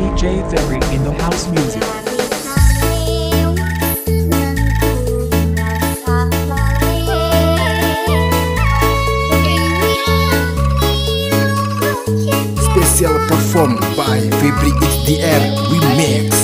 DJ Ferry in the house music. Special performed by Febri XDR Remix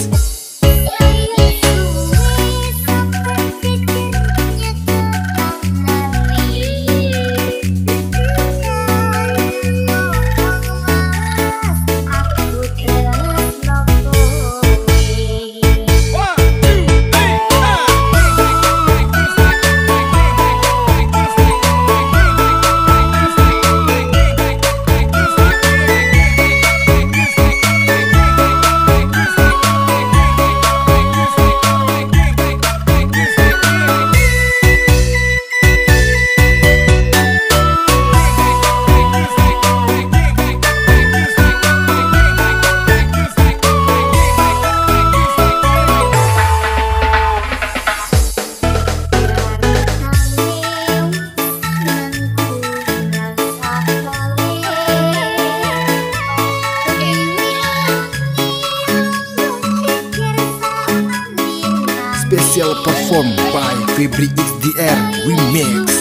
performed by Febri XDR Remix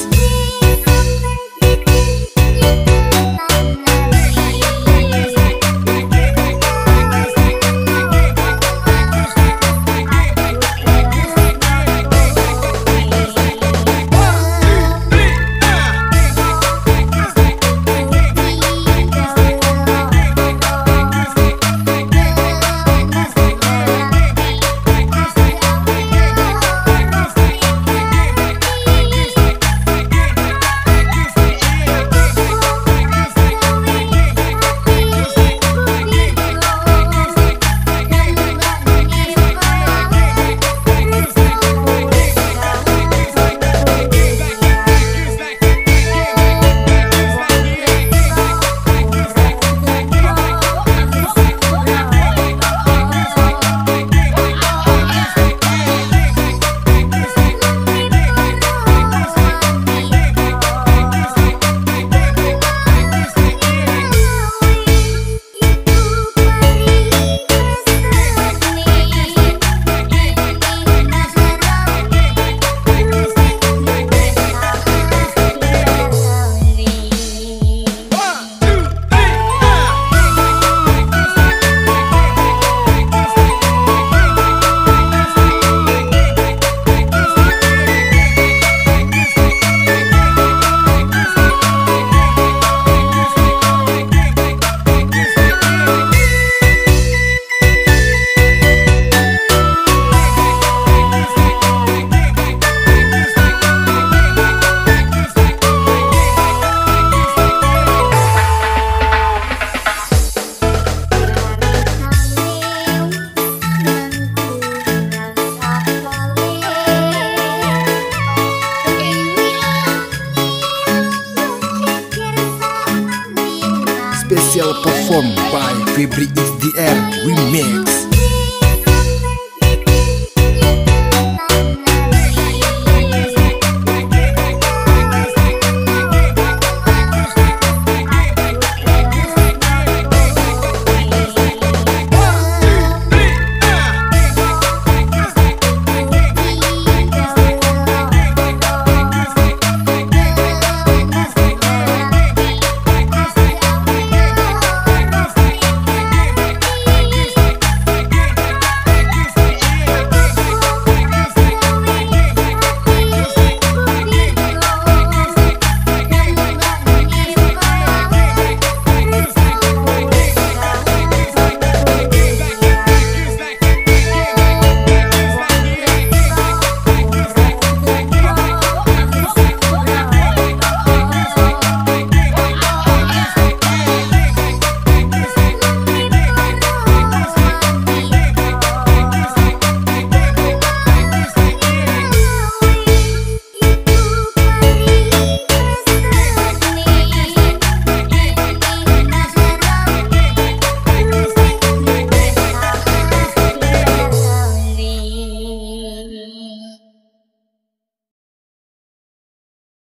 performed by Febri XDR Remix